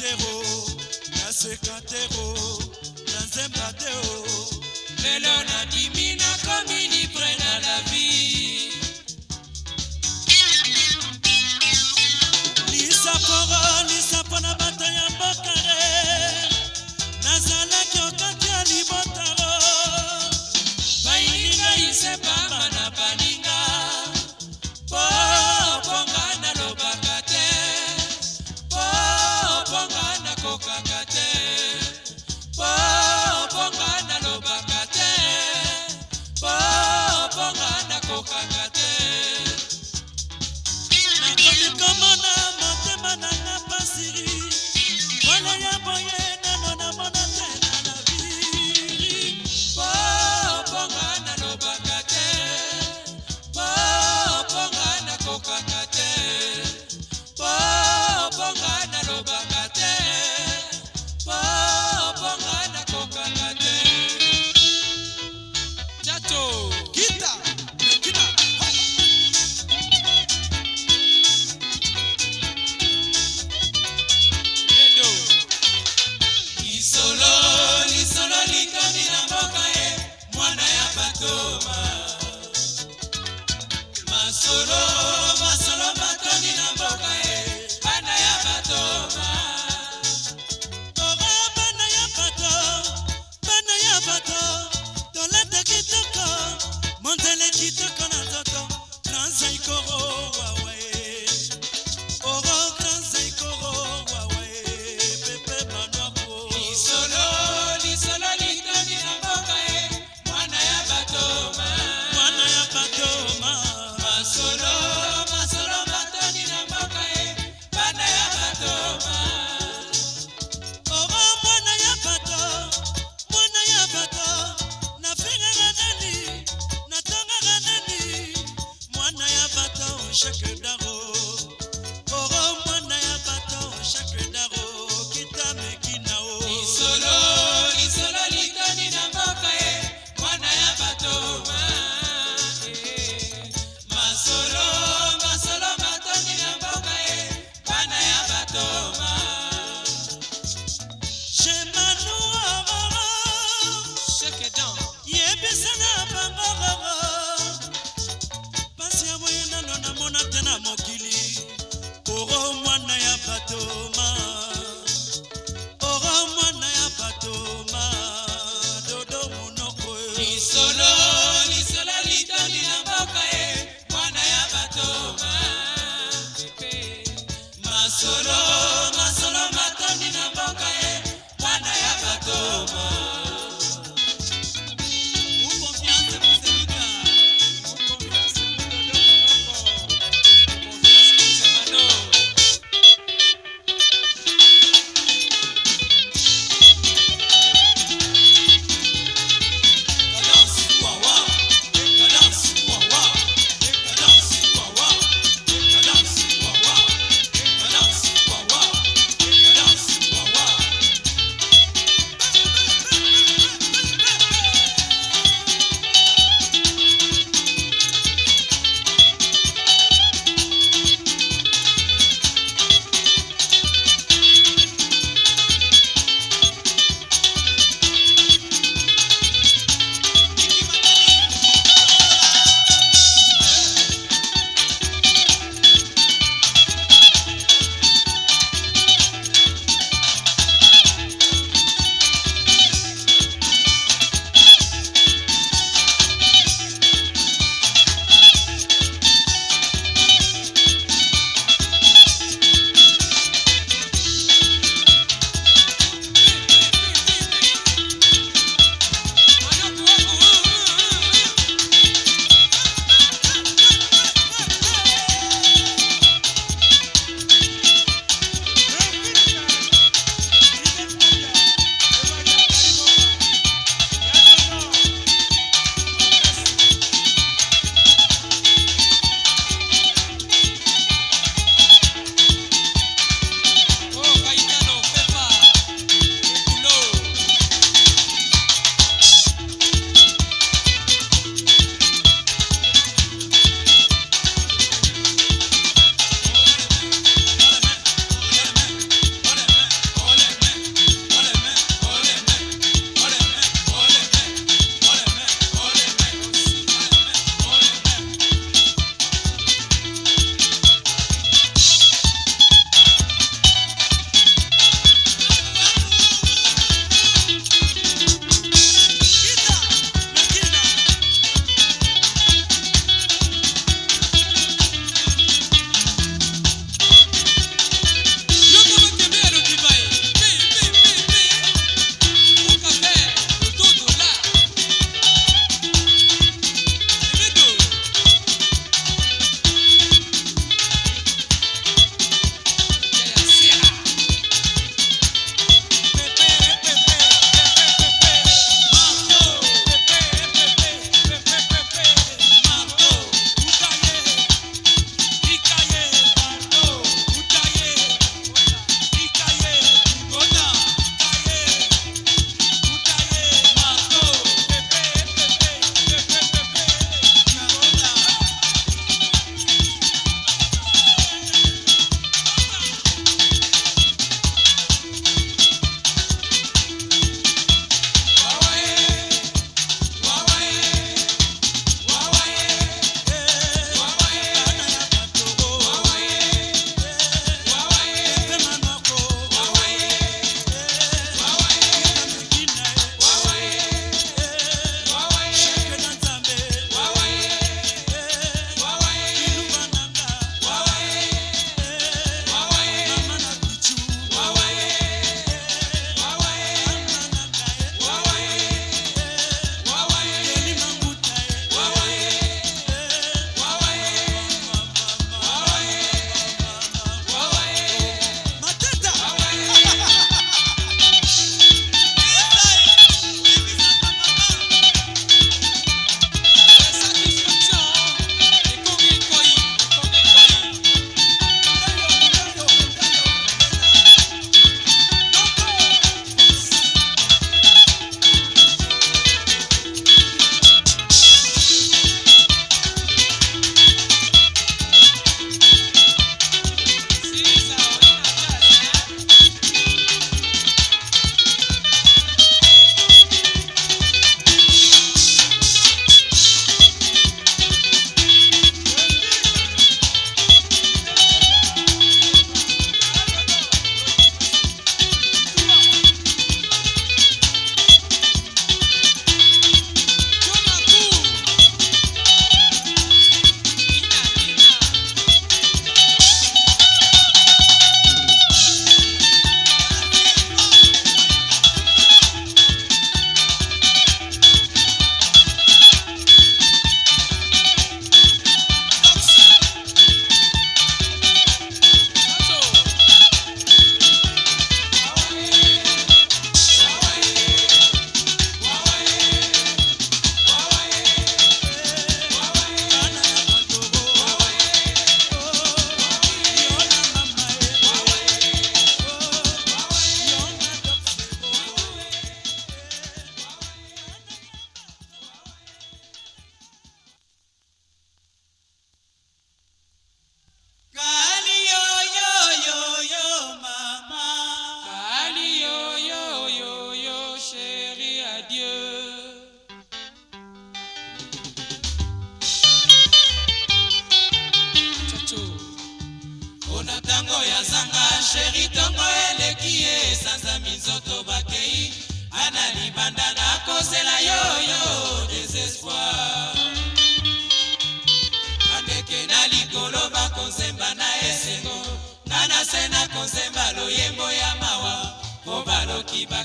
tero naseka tero na nzemba teo lelo nadimi nakomi libre na lavi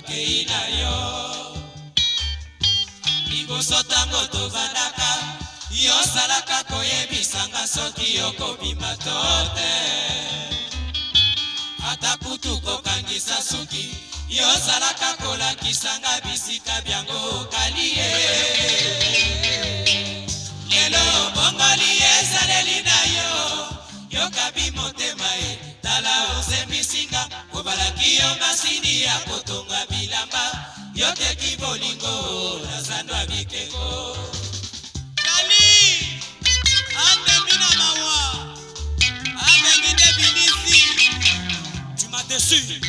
bakei na yo liboso ntango tozalaka yo osalaka koyebisanga soki okobima to te ata kutu kokangisa suki yo ozalaka kolakisanga bisika byango okali ye lelo obongoli ezaleli na yo yokabi motema ye tala ozemisinga kobalaki yo masini ya kotonga bilamba yoteki bolingo nazandwa bikengo dessus.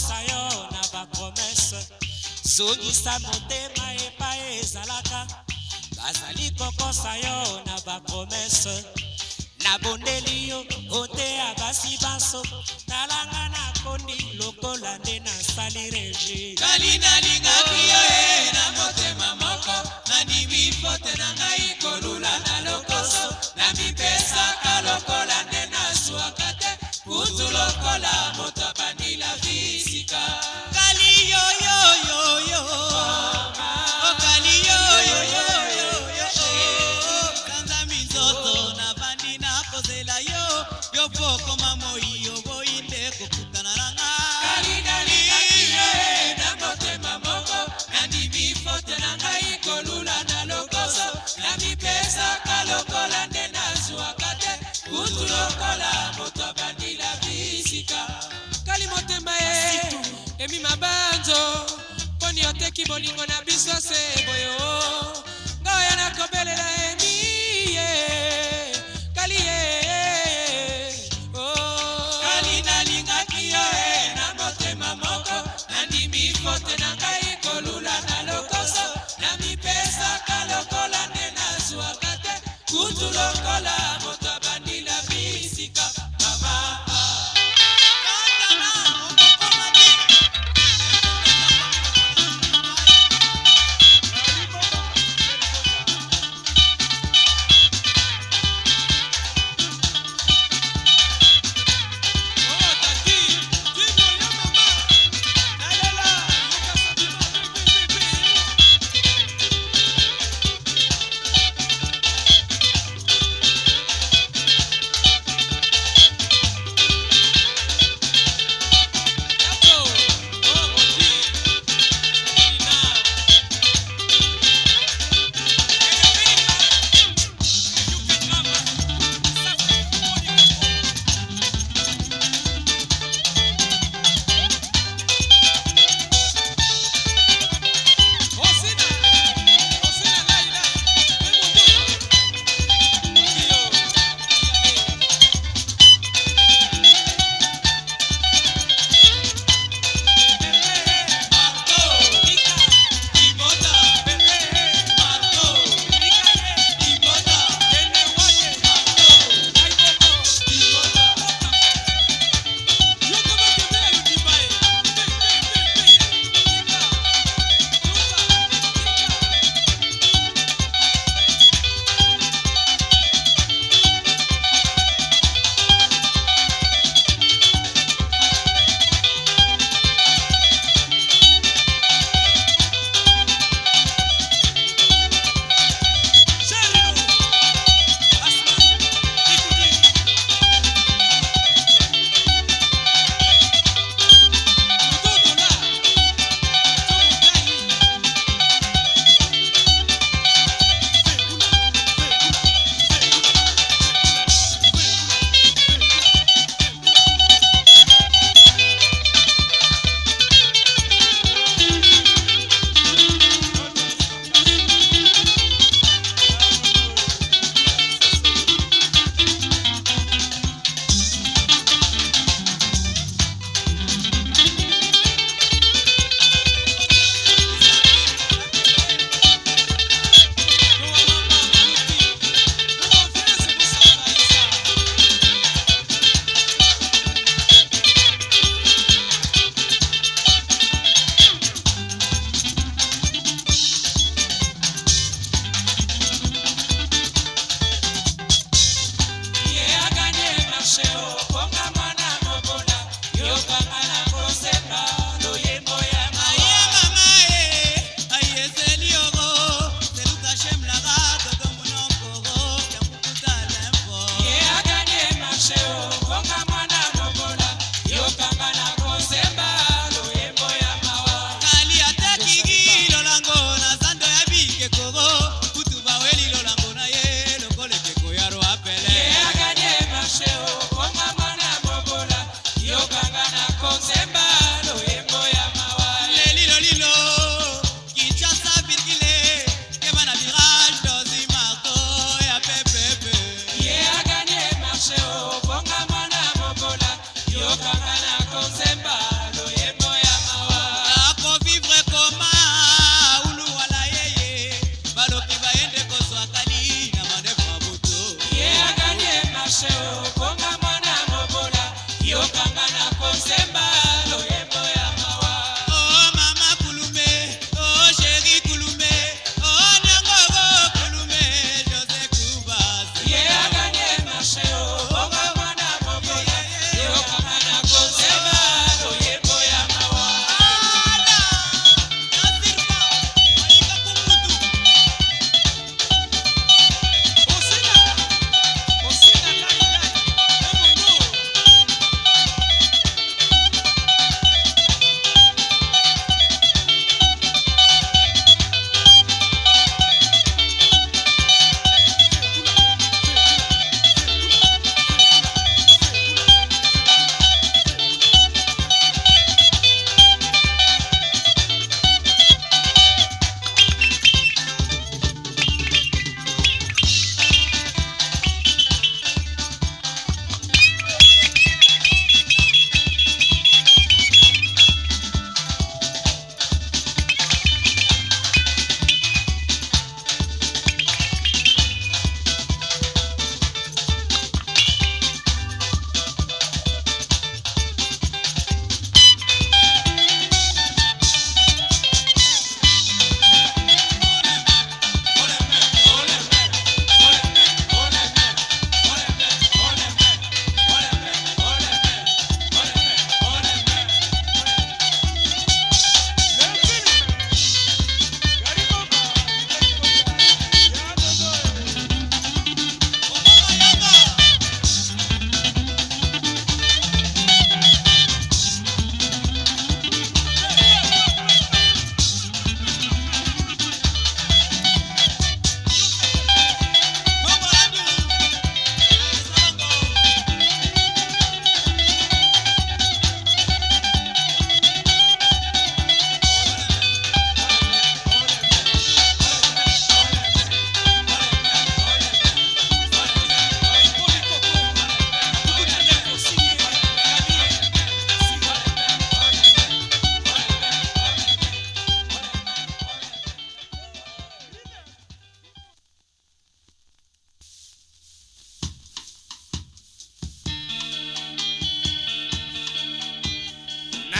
kopesa yo na bapromese zongisa motema epai ezalaka bazali kokosa yo na bapromese nabondeli yo oteya basi banso talanga nakondi lokola nde nasali regi kali nalingaki yo e na motema moko nandimi fote na ngai kolula na lokoso na mipesaka lokola nde nazwaka te kutu lokola moto mabanzo mponi oteki bolingo na biso se boyo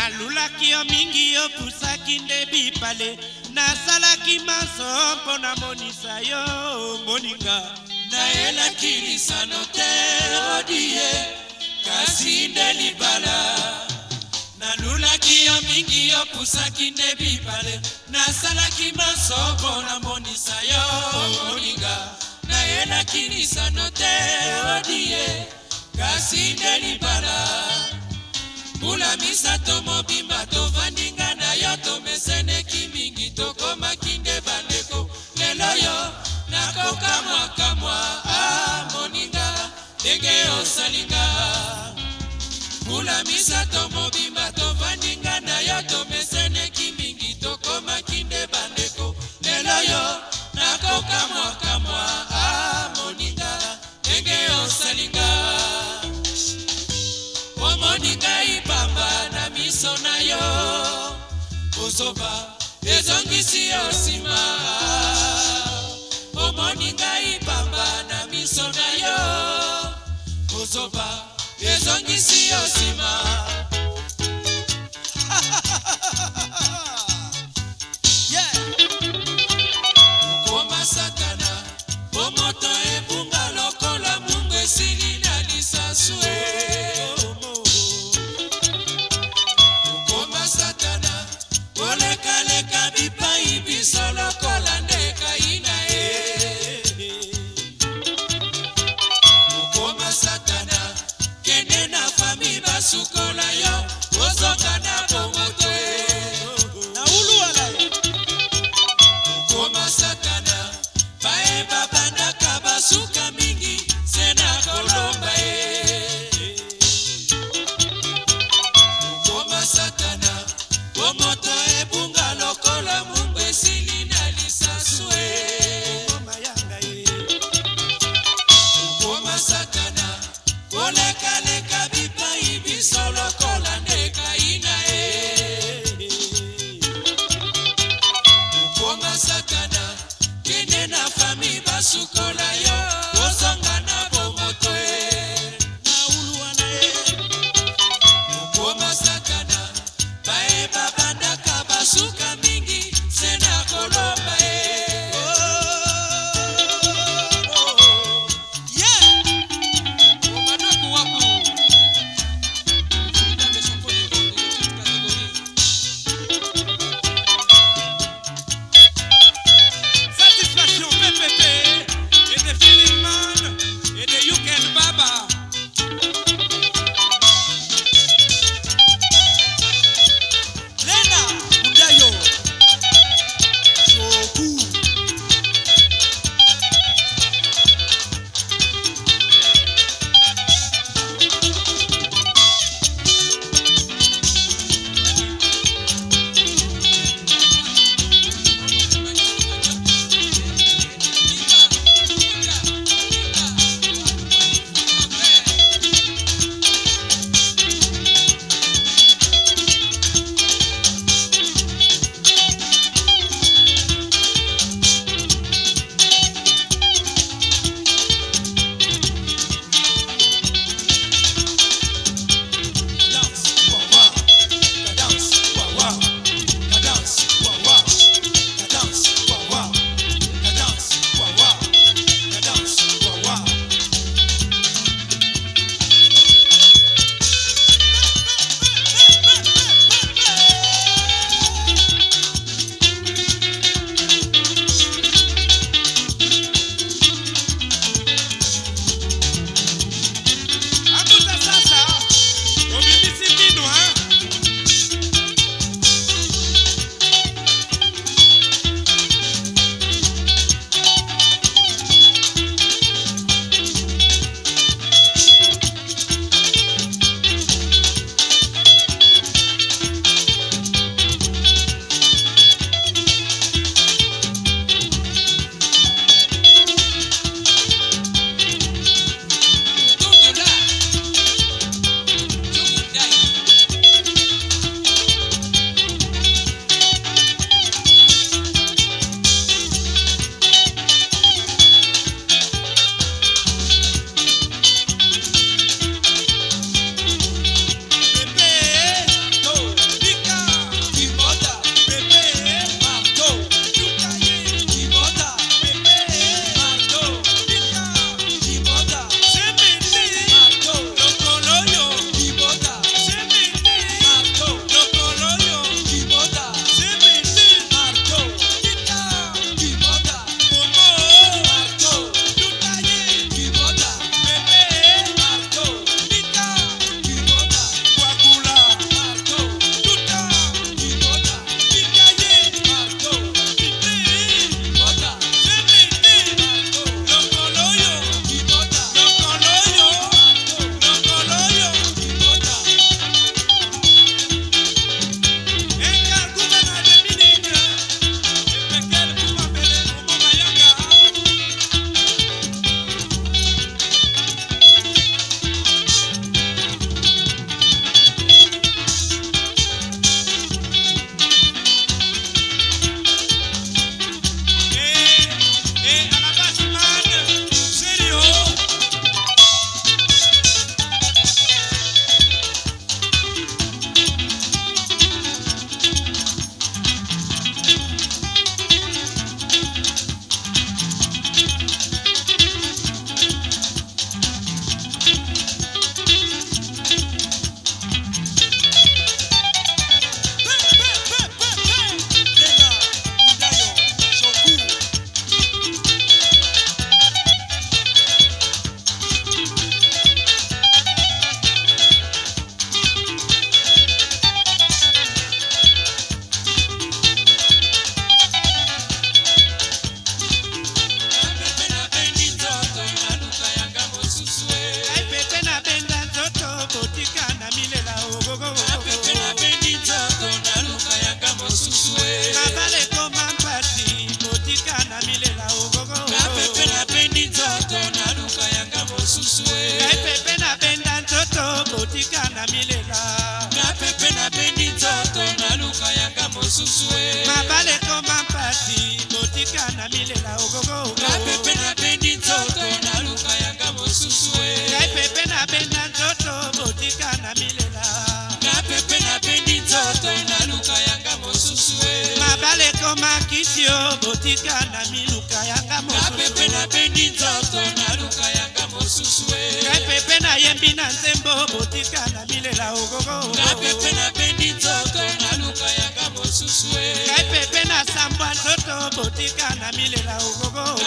nalulaki yo mingi opusaki nde bipale nasalaki maso mpo namonisa yo moninga nayelaki lisano te odie kasi nde libala nalulaki yo mingi opusaki nde bipale nasalaki maso mpo namonisa yo moninga nayelaki lisano te odie kasi nde libala mbula misato mobimba tovandinga na yo tomeseneki mingi tokomaki nde bandeko lelo yo nakokamwakamwa ah, moninga ndenge osalinga mbula misato mobimba kozoba ezongisi yo nsima omoni ngai pamba na miso na yo kozoba ezongisi yo nsima nzoto botika na milela ogogo oh, oh, oh.